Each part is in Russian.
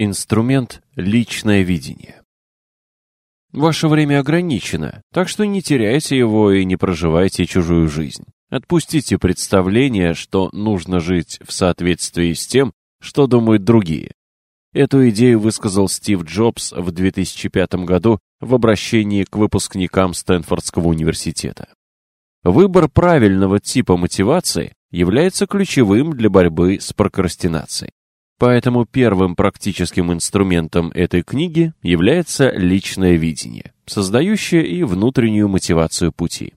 Инструмент «Личное видение». Ваше время ограничено, так что не теряйте его и не проживайте чужую жизнь. Отпустите представление, что нужно жить в соответствии с тем, что думают другие. Эту идею высказал Стив Джобс в 2005 году в обращении к выпускникам Стэнфордского университета. Выбор правильного типа мотивации является ключевым для борьбы с прокрастинацией. Поэтому первым практическим инструментом этой книги является личное видение, создающее и внутреннюю мотивацию пути.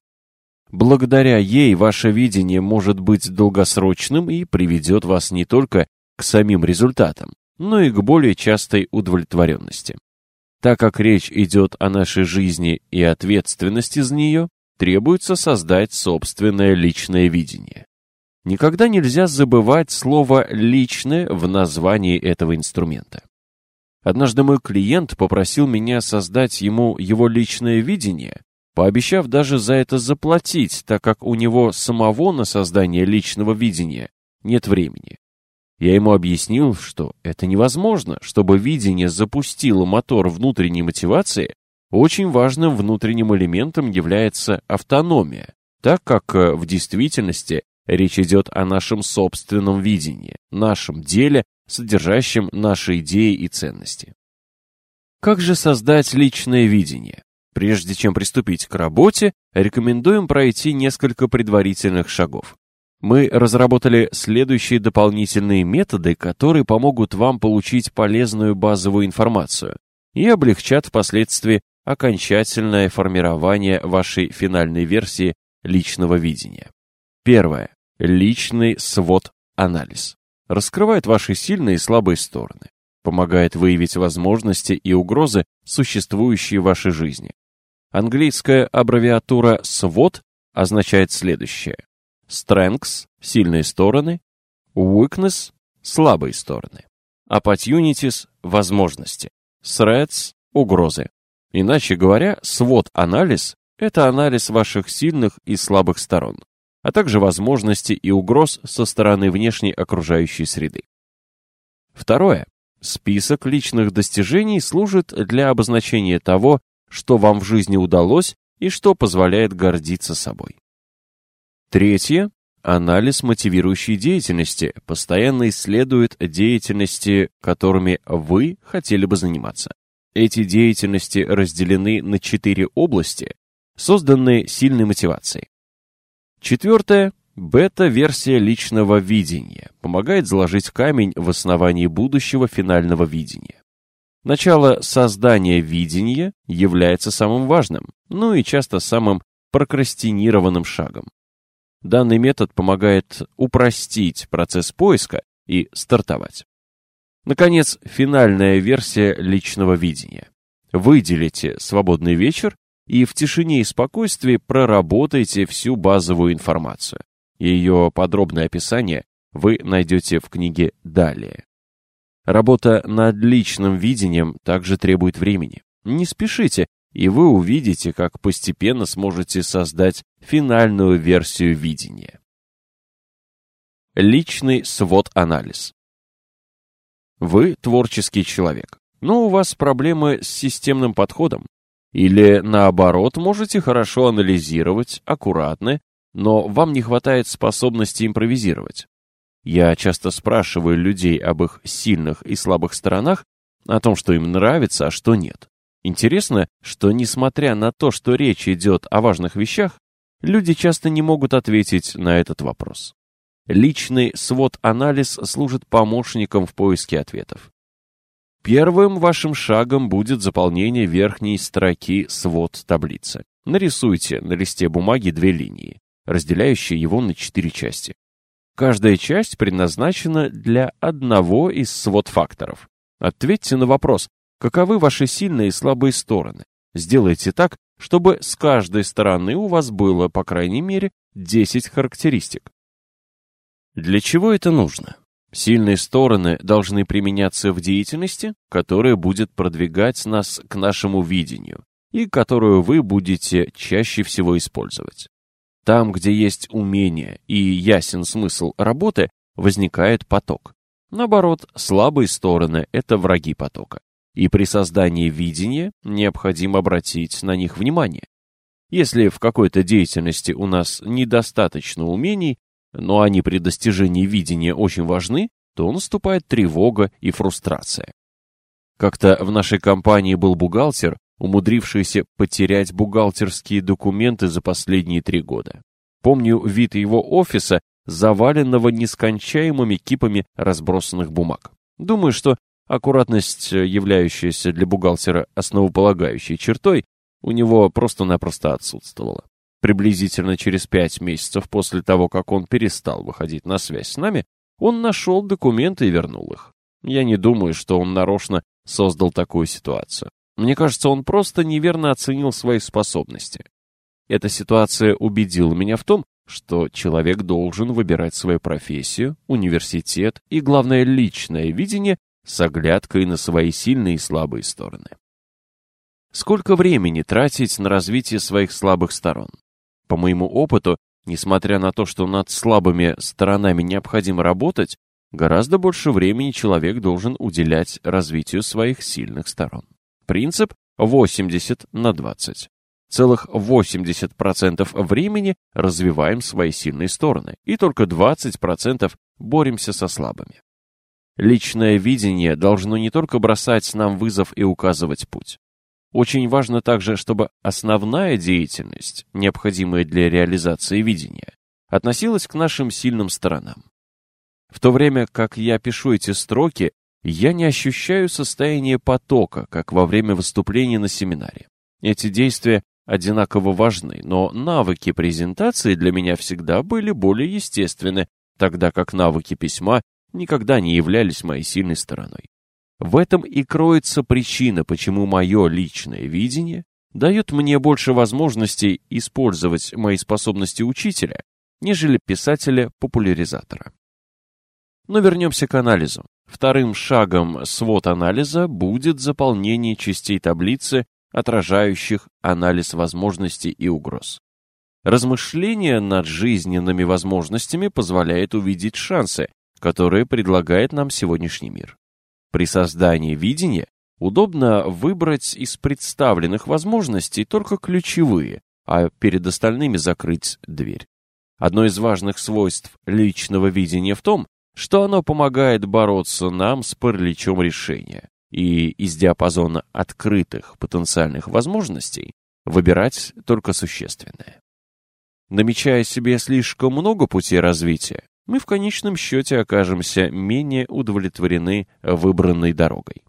Благодаря ей ваше видение может быть долгосрочным и приведет вас не только к самим результатам, но и к более частой удовлетворенности. Так как речь идет о нашей жизни и ответственности за нее, требуется создать собственное личное видение. Никогда нельзя забывать слово «личное» в названии этого инструмента. Однажды мой клиент попросил меня создать ему его личное видение, пообещав даже за это заплатить, так как у него самого на создание личного видения нет времени. Я ему объяснил, что это невозможно, чтобы видение запустило мотор внутренней мотивации, очень важным внутренним элементом является автономия, так как э, в действительности Речь идет о нашем собственном видении, нашем деле, содержащем наши идеи и ценности. Как же создать личное видение? Прежде чем приступить к работе, рекомендуем пройти несколько предварительных шагов. Мы разработали следующие дополнительные методы, которые помогут вам получить полезную базовую информацию и облегчат впоследствии окончательное формирование вашей финальной версии личного видения. Первое. Личный свод-анализ. Раскрывает ваши сильные и слабые стороны. Помогает выявить возможности и угрозы, существующие в вашей жизни. Английская аббревиатура SWOT означает следующее. Strengths – сильные стороны, Weakness – слабые стороны, Opportunities – возможности, Threats – угрозы. Иначе говоря, SWOT-анализ – это анализ ваших сильных и слабых сторон а также возможности и угроз со стороны внешней окружающей среды. Второе. Список личных достижений служит для обозначения того, что вам в жизни удалось и что позволяет гордиться собой. Третье. Анализ мотивирующей деятельности постоянно исследует деятельности, которыми вы хотели бы заниматься. Эти деятельности разделены на четыре области, созданные сильной мотивацией. Четвертое. Бета-версия личного видения помогает заложить камень в основании будущего финального видения. Начало создания видения является самым важным, ну и часто самым прокрастинированным шагом. Данный метод помогает упростить процесс поиска и стартовать. Наконец, финальная версия личного видения. Выделите свободный вечер и в тишине и спокойствии проработайте всю базовую информацию. Ее подробное описание вы найдете в книге «Далее». Работа над личным видением также требует времени. Не спешите, и вы увидите, как постепенно сможете создать финальную версию видения. Личный свод-анализ. Вы творческий человек, но у вас проблемы с системным подходом, или, наоборот, можете хорошо анализировать, аккуратны, но вам не хватает способности импровизировать. Я часто спрашиваю людей об их сильных и слабых сторонах, о том, что им нравится, а что нет. Интересно, что несмотря на то, что речь идет о важных вещах, люди часто не могут ответить на этот вопрос. Личный свод-анализ служит помощником в поиске ответов. Первым вашим шагом будет заполнение верхней строки свод таблицы. Нарисуйте на листе бумаги две линии, разделяющие его на четыре части. Каждая часть предназначена для одного из свод-факторов. Ответьте на вопрос, каковы ваши сильные и слабые стороны. Сделайте так, чтобы с каждой стороны у вас было, по крайней мере, 10 характеристик. Для чего это нужно? Сильные стороны должны применяться в деятельности, которая будет продвигать нас к нашему видению и которую вы будете чаще всего использовать. Там, где есть умение и ясен смысл работы, возникает поток. Наоборот, слабые стороны – это враги потока. И при создании видения необходимо обратить на них внимание. Если в какой-то деятельности у нас недостаточно умений, но они при достижении видения очень важны, то наступает тревога и фрустрация. Как-то в нашей компании был бухгалтер, умудрившийся потерять бухгалтерские документы за последние три года. Помню вид его офиса, заваленного нескончаемыми кипами разбросанных бумаг. Думаю, что аккуратность, являющаяся для бухгалтера основополагающей чертой, у него просто-напросто отсутствовала. Приблизительно через пять месяцев после того, как он перестал выходить на связь с нами, он нашел документы и вернул их. Я не думаю, что он нарочно создал такую ситуацию. Мне кажется, он просто неверно оценил свои способности. Эта ситуация убедила меня в том, что человек должен выбирать свою профессию, университет и, главное, личное видение с оглядкой на свои сильные и слабые стороны. Сколько времени тратить на развитие своих слабых сторон? По моему опыту, несмотря на то, что над слабыми сторонами необходимо работать, гораздо больше времени человек должен уделять развитию своих сильных сторон. Принцип 80 на 20. Целых 80% времени развиваем свои сильные стороны, и только 20% боремся со слабыми. Личное видение должно не только бросать нам вызов и указывать путь. Очень важно также, чтобы основная деятельность, необходимая для реализации видения, относилась к нашим сильным сторонам. В то время как я пишу эти строки, я не ощущаю состояние потока, как во время выступления на семинаре. Эти действия одинаково важны, но навыки презентации для меня всегда были более естественны, тогда как навыки письма никогда не являлись моей сильной стороной. В этом и кроется причина, почему мое личное видение дает мне больше возможностей использовать мои способности учителя, нежели писателя-популяризатора. Но вернемся к анализу. Вторым шагом свод-анализа будет заполнение частей таблицы, отражающих анализ возможностей и угроз. Размышление над жизненными возможностями позволяет увидеть шансы, которые предлагает нам сегодняшний мир. При создании видения удобно выбрать из представленных возможностей только ключевые, а перед остальными закрыть дверь. Одно из важных свойств личного видения в том, что оно помогает бороться нам с параличом решения и из диапазона открытых потенциальных возможностей выбирать только существенное. Намечая себе слишком много путей развития, мы в конечном счете окажемся менее удовлетворены выбранной дорогой.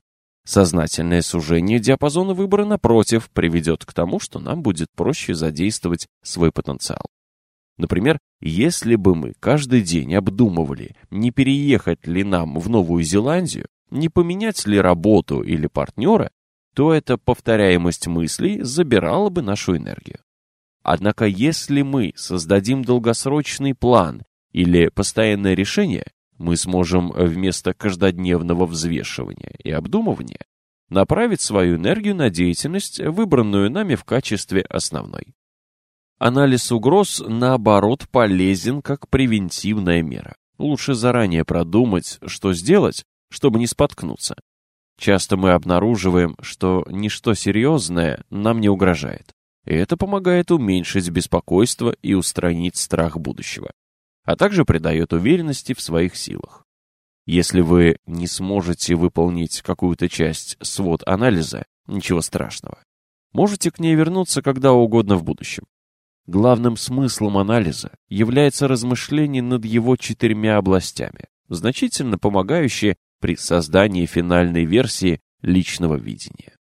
Сознательное сужение диапазона выбора, напротив, приведет к тому, что нам будет проще задействовать свой потенциал. Например, если бы мы каждый день обдумывали, не переехать ли нам в Новую Зеландию, не поменять ли работу или партнера, то эта повторяемость мыслей забирала бы нашу энергию. Однако если мы создадим долгосрочный план или постоянное решение, мы сможем вместо каждодневного взвешивания и обдумывания направить свою энергию на деятельность, выбранную нами в качестве основной. Анализ угроз, наоборот, полезен как превентивная мера. Лучше заранее продумать, что сделать, чтобы не споткнуться. Часто мы обнаруживаем, что ничто серьезное нам не угрожает. И это помогает уменьшить беспокойство и устранить страх будущего, а также придает уверенности в своих силах. Если вы не сможете выполнить какую-то часть свод анализа, ничего страшного. Можете к ней вернуться когда угодно в будущем. Главным смыслом анализа является размышление над его четырьмя областями, значительно помогающие при создании финальной версии личного видения.